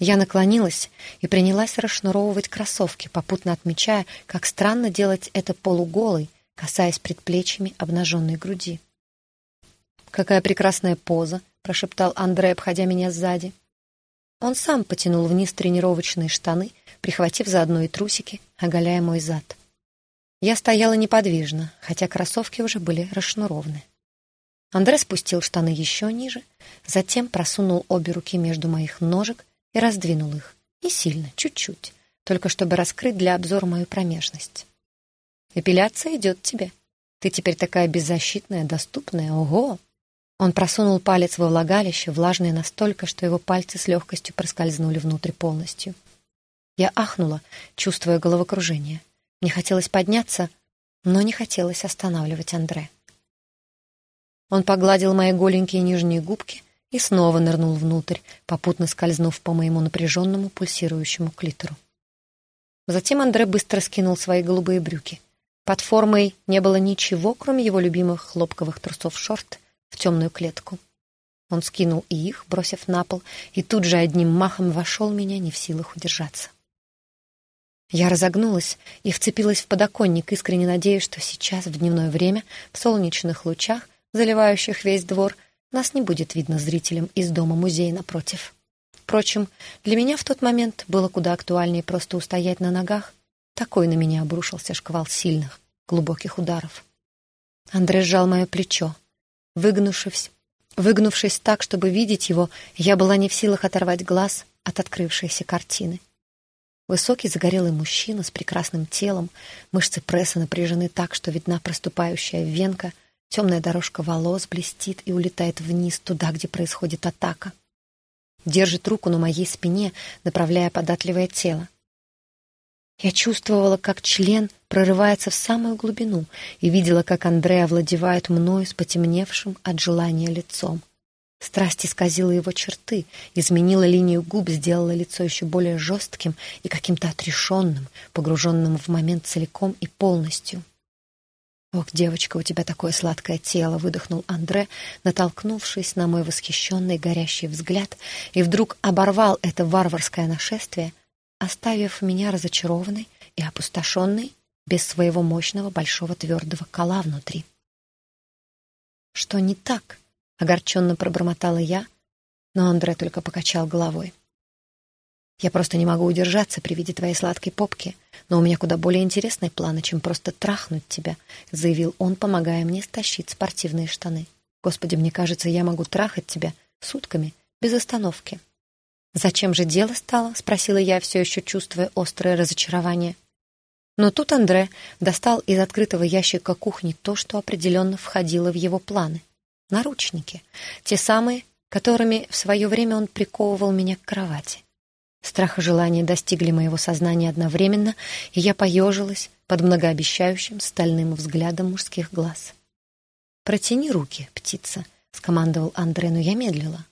Я наклонилась и принялась расшнуровывать кроссовки, попутно отмечая, как странно делать это полуголой, касаясь предплечьями обнаженной груди. «Какая прекрасная поза!» — прошептал Андрей, обходя меня сзади. Он сам потянул вниз тренировочные штаны, прихватив заодно и трусики, оголяя мой зад. Я стояла неподвижно, хотя кроссовки уже были расшнурованы. Андре спустил штаны еще ниже, затем просунул обе руки между моих ножек и раздвинул их. Не сильно, чуть-чуть, только чтобы раскрыть для обзора мою промежность. «Эпиляция идет тебе. Ты теперь такая беззащитная, доступная. Ого!» Он просунул палец во влагалище, влажное настолько, что его пальцы с легкостью проскользнули внутрь полностью. Я ахнула, чувствуя головокружение. Мне хотелось подняться, но не хотелось останавливать Андре. Он погладил мои голенькие нижние губки и снова нырнул внутрь, попутно скользнув по моему напряженному пульсирующему клитору. Затем Андре быстро скинул свои голубые брюки. Под формой не было ничего, кроме его любимых хлопковых трусов шорт — в темную клетку. Он скинул и их, бросив на пол, и тут же одним махом вошел меня, не в силах удержаться. Я разогнулась и вцепилась в подоконник, искренне надеясь, что сейчас, в дневное время, в солнечных лучах, заливающих весь двор, нас не будет видно зрителям из дома-музея напротив. Впрочем, для меня в тот момент было куда актуальнее просто устоять на ногах. Такой на меня обрушился шквал сильных, глубоких ударов. Андрей сжал мое плечо, Выгнувшись, выгнувшись так, чтобы видеть его, я была не в силах оторвать глаз от открывшейся картины. Высокий загорелый мужчина с прекрасным телом, мышцы пресса напряжены так, что видна проступающая венка, темная дорожка волос блестит и улетает вниз туда, где происходит атака. Держит руку на моей спине, направляя податливое тело. Я чувствовала, как член прорывается в самую глубину и видела, как Андреа овладевает мною с потемневшим от желания лицом. Страсть исказила его черты, изменила линию губ, сделала лицо еще более жестким и каким-то отрешенным, погруженным в момент целиком и полностью. «Ох, девочка, у тебя такое сладкое тело!» — выдохнул Андре, натолкнувшись на мой восхищенный горящий взгляд, и вдруг оборвал это варварское нашествие, оставив меня разочарованной и опустошенной без своего мощного большого твердого кола внутри. «Что не так?» — огорченно пробормотала я, но Андре только покачал головой. «Я просто не могу удержаться при виде твоей сладкой попки, но у меня куда более интересные планы, чем просто трахнуть тебя», — заявил он, помогая мне стащить спортивные штаны. «Господи, мне кажется, я могу трахать тебя сутками, без остановки». «Зачем же дело стало?» — спросила я, все еще чувствуя острое разочарование. Но тут Андре достал из открытого ящика кухни то, что определенно входило в его планы. Наручники. Те самые, которыми в свое время он приковывал меня к кровати. Страх и желание достигли моего сознания одновременно, и я поежилась под многообещающим стальным взглядом мужских глаз. «Протяни руки, птица», — скомандовал Андре, но я медлила.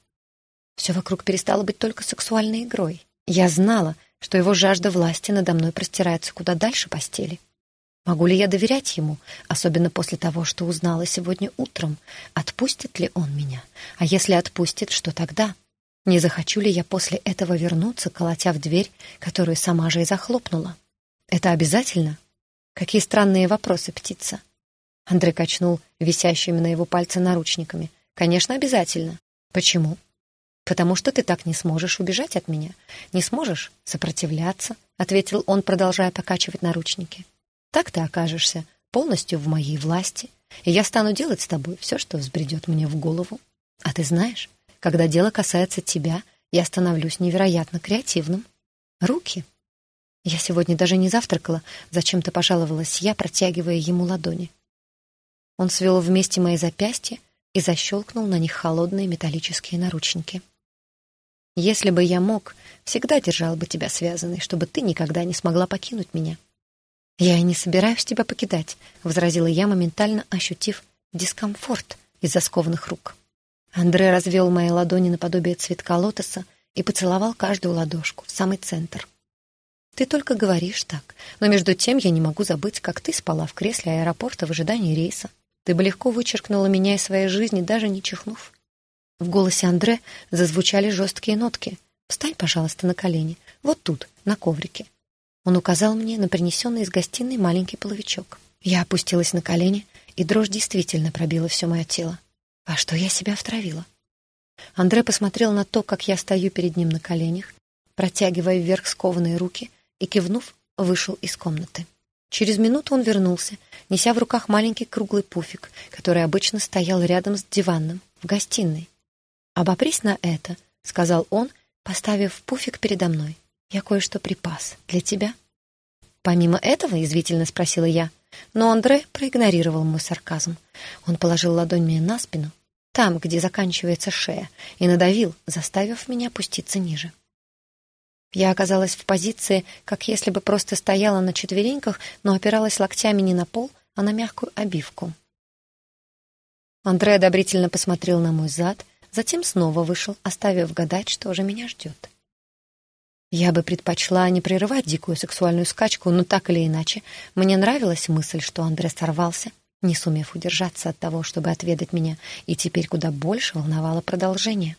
Все вокруг перестало быть только сексуальной игрой. Я знала, что его жажда власти надо мной простирается куда дальше постели. Могу ли я доверять ему, особенно после того, что узнала сегодня утром? Отпустит ли он меня? А если отпустит, что тогда? Не захочу ли я после этого вернуться, колотя в дверь, которую сама же и захлопнула? Это обязательно? Какие странные вопросы, птица. Андрей качнул висящими на его пальце наручниками. Конечно, обязательно. Почему? «Потому что ты так не сможешь убежать от меня, не сможешь сопротивляться», — ответил он, продолжая покачивать наручники. «Так ты окажешься полностью в моей власти, и я стану делать с тобой все, что взбредет мне в голову. А ты знаешь, когда дело касается тебя, я становлюсь невероятно креативным. Руки. Я сегодня даже не завтракала, зачем-то пожаловалась я, протягивая ему ладони. Он свел вместе мои запястья и защелкнул на них холодные металлические наручники. Если бы я мог, всегда держал бы тебя связанной, чтобы ты никогда не смогла покинуть меня. Я и не собираюсь тебя покидать, возразила я, моментально ощутив дискомфорт из-за скованных рук. Андре развел мои ладони наподобие цветка лотоса и поцеловал каждую ладошку в самый центр. Ты только говоришь так, но между тем я не могу забыть, как ты спала в кресле аэропорта в ожидании рейса. Ты бы легко вычеркнула меня из своей жизни, даже не чихнув. В голосе Андре зазвучали жесткие нотки. Встань, пожалуйста, на колени. Вот тут, на коврике». Он указал мне на принесенный из гостиной маленький половичок. Я опустилась на колени, и дрожь действительно пробила все мое тело. А что я себя втравила? Андре посмотрел на то, как я стою перед ним на коленях, протягивая вверх скованные руки, и, кивнув, вышел из комнаты. Через минуту он вернулся, неся в руках маленький круглый пуфик, который обычно стоял рядом с диваном в гостиной. «Обопрись на это», — сказал он, поставив пуфик передо мной. «Я кое-что припас для тебя». «Помимо этого?» — извительно спросила я. Но Андре проигнорировал мой сарказм. Он положил ладонь мне на спину, там, где заканчивается шея, и надавил, заставив меня опуститься ниже. Я оказалась в позиции, как если бы просто стояла на четвереньках, но опиралась локтями не на пол, а на мягкую обивку. Андре одобрительно посмотрел на мой зад, затем снова вышел, оставив гадать, что же меня ждет. Я бы предпочла не прерывать дикую сексуальную скачку, но так или иначе, мне нравилась мысль, что Андре сорвался, не сумев удержаться от того, чтобы отведать меня, и теперь куда больше волновало продолжение.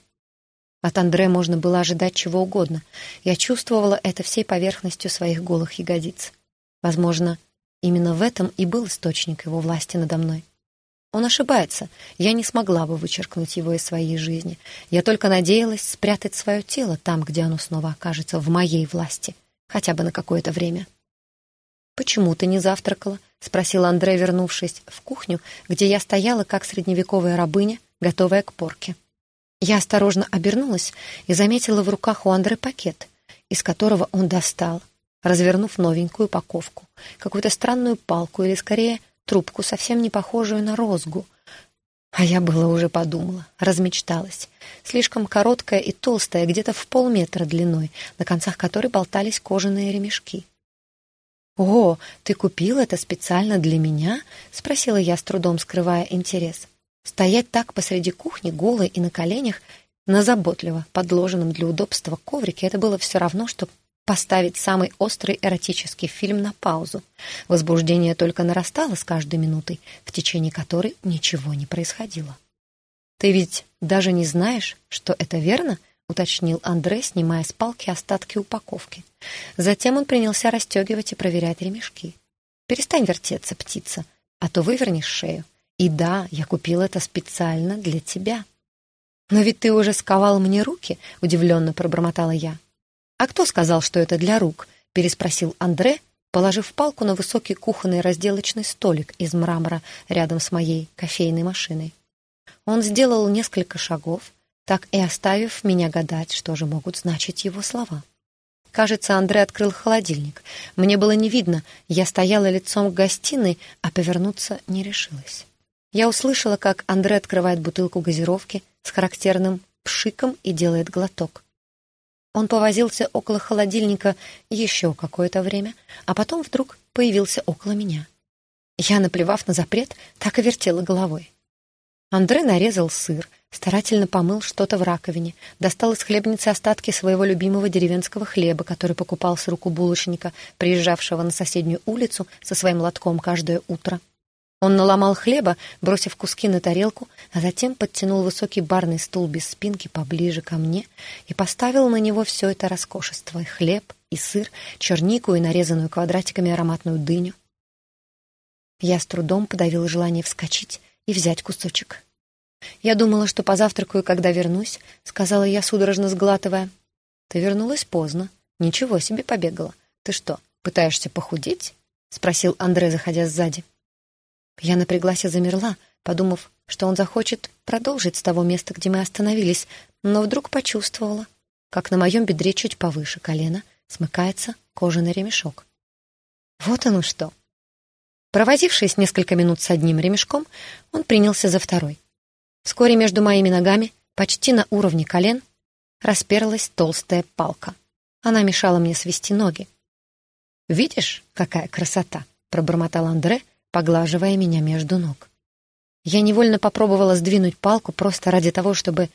От Андре можно было ожидать чего угодно. Я чувствовала это всей поверхностью своих голых ягодиц. Возможно, именно в этом и был источник его власти надо мной. Он ошибается. Я не смогла бы вычеркнуть его из своей жизни. Я только надеялась спрятать свое тело там, где оно снова окажется в моей власти, хотя бы на какое-то время. «Почему ты не завтракала?» — спросил Андре, вернувшись в кухню, где я стояла, как средневековая рабыня, готовая к порке. Я осторожно обернулась и заметила в руках у Андре пакет, из которого он достал, развернув новенькую упаковку, какую-то странную палку или, скорее, трубку, совсем не похожую на розгу. А я было уже подумала, размечталась. Слишком короткая и толстая, где-то в полметра длиной, на концах которой болтались кожаные ремешки. «О, ты купил это специально для меня?» — спросила я, с трудом скрывая интерес. Стоять так посреди кухни, голой и на коленях, на заботливо подложенном для удобства коврике, это было все равно, что поставить самый острый эротический фильм на паузу. Возбуждение только нарастало с каждой минутой, в течение которой ничего не происходило. «Ты ведь даже не знаешь, что это верно?» — уточнил Андре, снимая с палки остатки упаковки. Затем он принялся расстегивать и проверять ремешки. «Перестань вертеться, птица, а то вывернешь шею. И да, я купил это специально для тебя. Но ведь ты уже сковал мне руки, удивленно пробормотала я. А кто сказал, что это для рук? переспросил Андре, положив палку на высокий кухонный разделочный столик из мрамора рядом с моей кофейной машиной. Он сделал несколько шагов, так и оставив меня гадать, что же могут значить его слова. Кажется, Андре открыл холодильник. Мне было не видно, я стояла лицом к гостиной, а повернуться не решилась. Я услышала, как Андре открывает бутылку газировки с характерным пшиком и делает глоток. Он повозился около холодильника еще какое-то время, а потом вдруг появился около меня. Я, наплевав на запрет, так и вертела головой. Андре нарезал сыр, старательно помыл что-то в раковине, достал из хлебницы остатки своего любимого деревенского хлеба, который покупал с рук у булочника, приезжавшего на соседнюю улицу со своим лотком каждое утро. Он наломал хлеба, бросив куски на тарелку, а затем подтянул высокий барный стул без спинки поближе ко мне и поставил на него все это роскошество — хлеб, и сыр, чернику и нарезанную квадратиками ароматную дыню. Я с трудом подавила желание вскочить и взять кусочек. «Я думала, что позавтракаю, когда вернусь», — сказала я, судорожно сглатывая. «Ты вернулась поздно. Ничего себе побегала. Ты что, пытаешься похудеть?» — спросил Андре, заходя сзади. Я напряглась и замерла, подумав, что он захочет продолжить с того места, где мы остановились, но вдруг почувствовала, как на моем бедре чуть повыше колена смыкается кожаный ремешок. Вот оно что. Провозившись несколько минут с одним ремешком, он принялся за второй. Вскоре между моими ногами, почти на уровне колен, расперлась толстая палка. Она мешала мне свести ноги. «Видишь, какая красота!» — пробормотал Андре, поглаживая меня между ног. Я невольно попробовала сдвинуть палку просто ради того, чтобы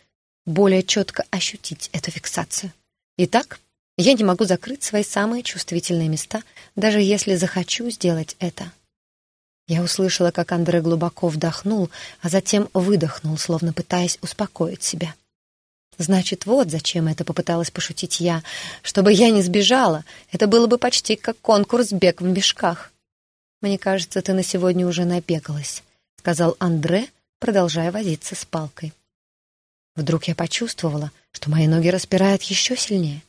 более четко ощутить эту фиксацию. Итак, я не могу закрыть свои самые чувствительные места, даже если захочу сделать это. Я услышала, как Андре глубоко вдохнул, а затем выдохнул, словно пытаясь успокоить себя. Значит, вот зачем это попыталась пошутить я. Чтобы я не сбежала, это было бы почти как конкурс бег в мешках. «Мне кажется, ты на сегодня уже набегалась», — сказал Андре, продолжая возиться с палкой. Вдруг я почувствовала, что мои ноги распирают еще сильнее.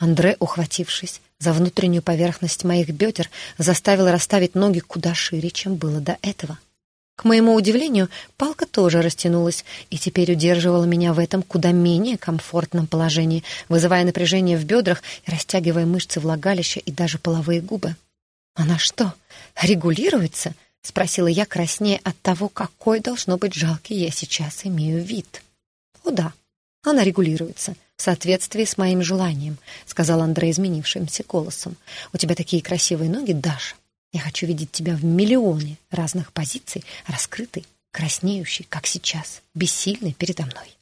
Андре, ухватившись за внутреннюю поверхность моих бедер, заставил расставить ноги куда шире, чем было до этого. К моему удивлению, палка тоже растянулась и теперь удерживала меня в этом куда менее комфортном положении, вызывая напряжение в бедрах и растягивая мышцы влагалища и даже половые губы. «Она что, регулируется?» — спросила я краснее от того, какой должно быть жалкий я сейчас имею вид. «О да, она регулируется в соответствии с моим желанием», — сказал Андрей изменившимся голосом. «У тебя такие красивые ноги, Даша. Я хочу видеть тебя в миллионе разных позиций, раскрытой, краснеющей, как сейчас, бессильной передо мной.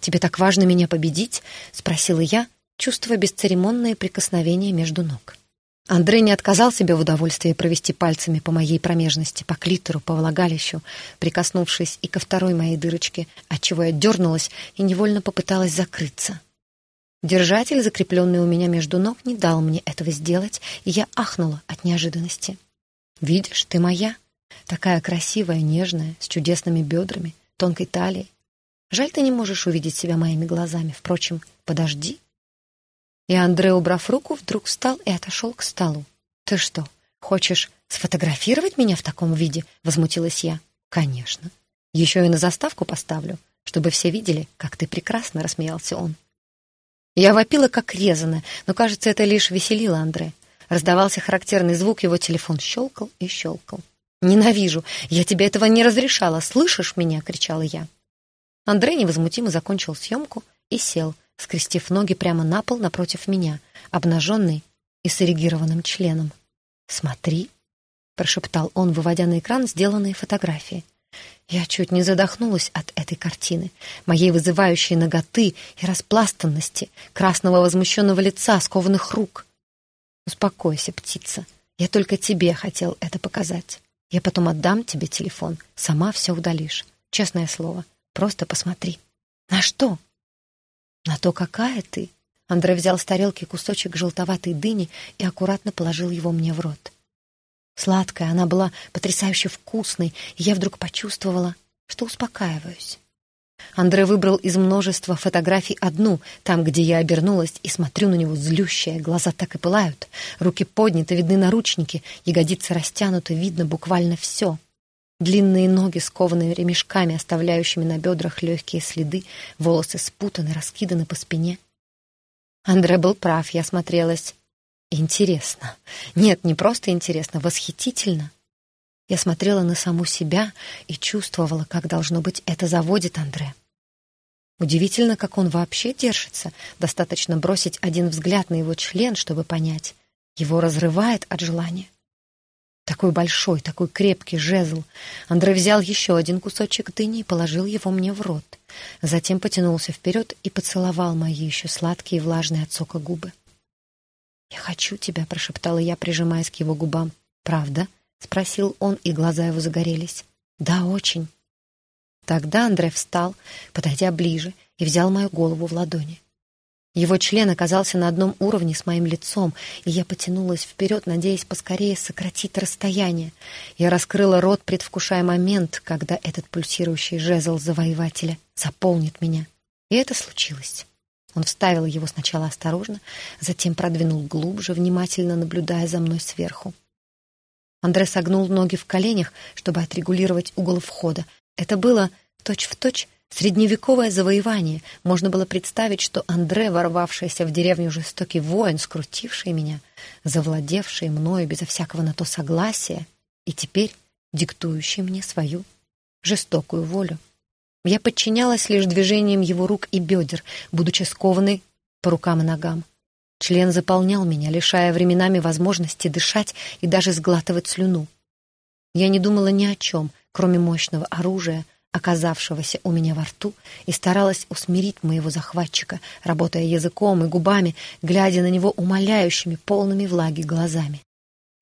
«Тебе так важно меня победить?» — спросила я, чувствуя бесцеремонное прикосновение между ног. Андрей не отказал себе в удовольствии провести пальцами по моей промежности, по клитору, по влагалищу, прикоснувшись и ко второй моей дырочке, отчего я дернулась и невольно попыталась закрыться. Держатель, закрепленный у меня между ног, не дал мне этого сделать, и я ахнула от неожиданности. «Видишь, ты моя, такая красивая, нежная, с чудесными бедрами, тонкой талией. Жаль, ты не можешь увидеть себя моими глазами. Впрочем, подожди». И Андре, убрав руку, вдруг встал и отошел к столу. «Ты что, хочешь сфотографировать меня в таком виде?» — возмутилась я. «Конечно. Еще и на заставку поставлю, чтобы все видели, как ты прекрасно», — рассмеялся он. Я вопила, как резаная, но, кажется, это лишь веселило Андре. Раздавался характерный звук, его телефон щелкал и щелкал. «Ненавижу! Я тебе этого не разрешала! Слышишь меня?» — кричала я. Андрей невозмутимо закончил съемку и сел, скрестив ноги прямо на пол напротив меня, обнаженный и с эрегированным членом. «Смотри!» — прошептал он, выводя на экран сделанные фотографии — я чуть не задохнулась от этой картины, моей вызывающей ноготы и распластанности, красного возмущенного лица, скованных рук. «Успокойся, птица. Я только тебе хотел это показать. Я потом отдам тебе телефон, сама все удалишь. Честное слово, просто посмотри». «На что?» «На то, какая ты». Андрей взял с тарелки кусочек желтоватой дыни и аккуратно положил его мне в рот. Сладкая, она была потрясающе вкусной, и я вдруг почувствовала, что успокаиваюсь. Андре выбрал из множества фотографий одну, там, где я обернулась и смотрю на него злющая, глаза так и пылают, руки подняты, видны наручники, ягодицы растянуты, видно буквально все. Длинные ноги, скованные ремешками, оставляющими на бедрах легкие следы, волосы спутаны, раскиданы по спине. Андре был прав, я смотрелась Интересно. Нет, не просто интересно, восхитительно. Я смотрела на саму себя и чувствовала, как, должно быть, это заводит Андре. Удивительно, как он вообще держится. Достаточно бросить один взгляд на его член, чтобы понять. Его разрывает от желания. Такой большой, такой крепкий жезл. Андрей взял еще один кусочек дыни и положил его мне в рот. Затем потянулся вперед и поцеловал мои еще сладкие и влажные от сока губы. «Я хочу тебя», — прошептала я, прижимаясь к его губам. «Правда?» — спросил он, и глаза его загорелись. «Да, очень». Тогда Андрей встал, подойдя ближе, и взял мою голову в ладони. Его член оказался на одном уровне с моим лицом, и я потянулась вперед, надеясь поскорее сократить расстояние. Я раскрыла рот, предвкушая момент, когда этот пульсирующий жезл завоевателя заполнит меня. И это случилось. Он вставил его сначала осторожно, затем продвинул глубже, внимательно наблюдая за мной сверху. Андре согнул ноги в коленях, чтобы отрегулировать угол входа. Это было точь-в-точь точь средневековое завоевание. Можно было представить, что Андре, ворвавшийся в деревню жестокий воин, скрутивший меня, завладевший мною безо всякого на то согласия, и теперь диктующий мне свою жестокую волю. Я подчинялась лишь движениям его рук и бедер, будучи скованной по рукам и ногам. Член заполнял меня, лишая временами возможности дышать и даже сглатывать слюну. Я не думала ни о чем, кроме мощного оружия, оказавшегося у меня во рту, и старалась усмирить моего захватчика, работая языком и губами, глядя на него умоляющими, полными влаги глазами.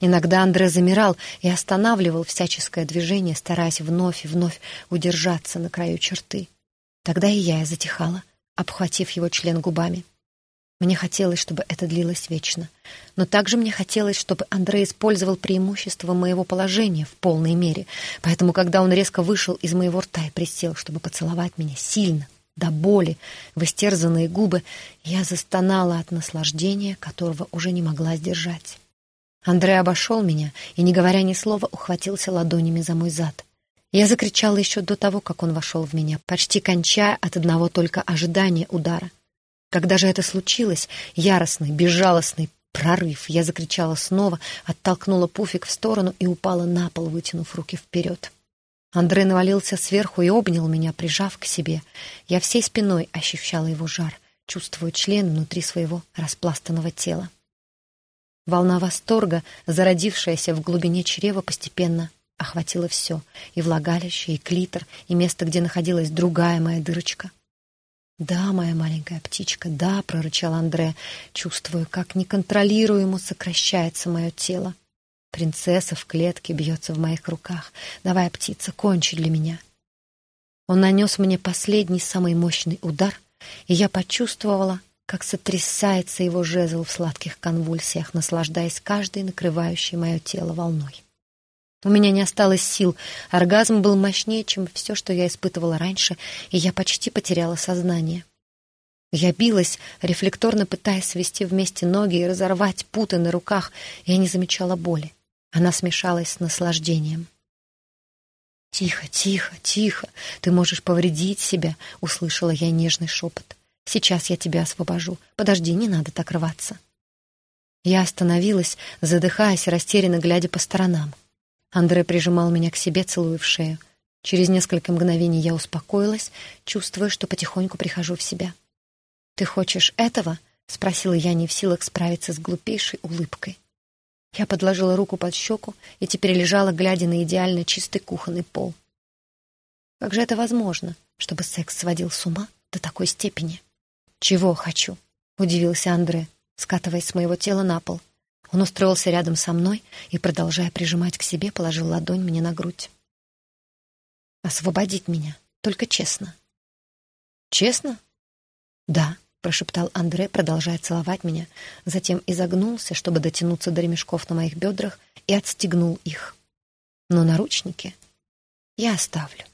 Иногда Андре замирал и останавливал всяческое движение, стараясь вновь и вновь удержаться на краю черты. Тогда и я затихала, обхватив его член губами. Мне хотелось, чтобы это длилось вечно. Но также мне хотелось, чтобы Андрей использовал преимущество моего положения в полной мере. Поэтому, когда он резко вышел из моего рта и присел, чтобы поцеловать меня сильно, до боли, в истерзанные губы, я застонала от наслаждения, которого уже не могла сдержать. Андрей обошел меня и, не говоря ни слова, ухватился ладонями за мой зад. Я закричала еще до того, как он вошел в меня, почти кончая от одного только ожидания удара. Когда же это случилось, яростный, безжалостный прорыв, я закричала снова, оттолкнула пуфик в сторону и упала на пол, вытянув руки вперед. Андрей навалился сверху и обнял меня, прижав к себе. Я всей спиной ощущала его жар, чувствуя член внутри своего распластанного тела. Волна восторга, зародившаяся в глубине чрева, постепенно охватила все — и влагалище, и клитор, и место, где находилась другая моя дырочка. «Да, моя маленькая птичка, да», — прорычал Андре, чувствую, как неконтролируемо сокращается мое тело. Принцесса в клетке бьется в моих руках. «Давай, птица, кончи для меня». Он нанес мне последний, самый мощный удар, и я почувствовала, как сотрясается его жезл в сладких конвульсиях, наслаждаясь каждой накрывающей мое тело волной. У меня не осталось сил. Оргазм был мощнее, чем все, что я испытывала раньше, и я почти потеряла сознание. Я билась, рефлекторно пытаясь свести вместе ноги и разорвать путы на руках. Я не замечала боли. Она смешалась с наслаждением. «Тихо, тихо, тихо! Ты можешь повредить себя!» — услышала я нежный шепот. «Сейчас я тебя освобожу. Подожди, не надо так рваться». Я остановилась, задыхаясь, растерянно глядя по сторонам. Андре прижимал меня к себе, целуя в шею. Через несколько мгновений я успокоилась, чувствуя, что потихоньку прихожу в себя. «Ты хочешь этого?» — спросила я, не в силах справиться с глупейшей улыбкой. Я подложила руку под щеку и теперь лежала, глядя на идеально чистый кухонный пол. Как же это возможно, чтобы секс сводил с ума до такой степени? «Чего хочу?» — удивился Андре, скатываясь с моего тела на пол. Он устроился рядом со мной и, продолжая прижимать к себе, положил ладонь мне на грудь. «Освободить меня, только честно». «Честно?» «Да», — прошептал Андре, продолжая целовать меня, затем изогнулся, чтобы дотянуться до ремешков на моих бедрах, и отстегнул их. «Но наручники я оставлю».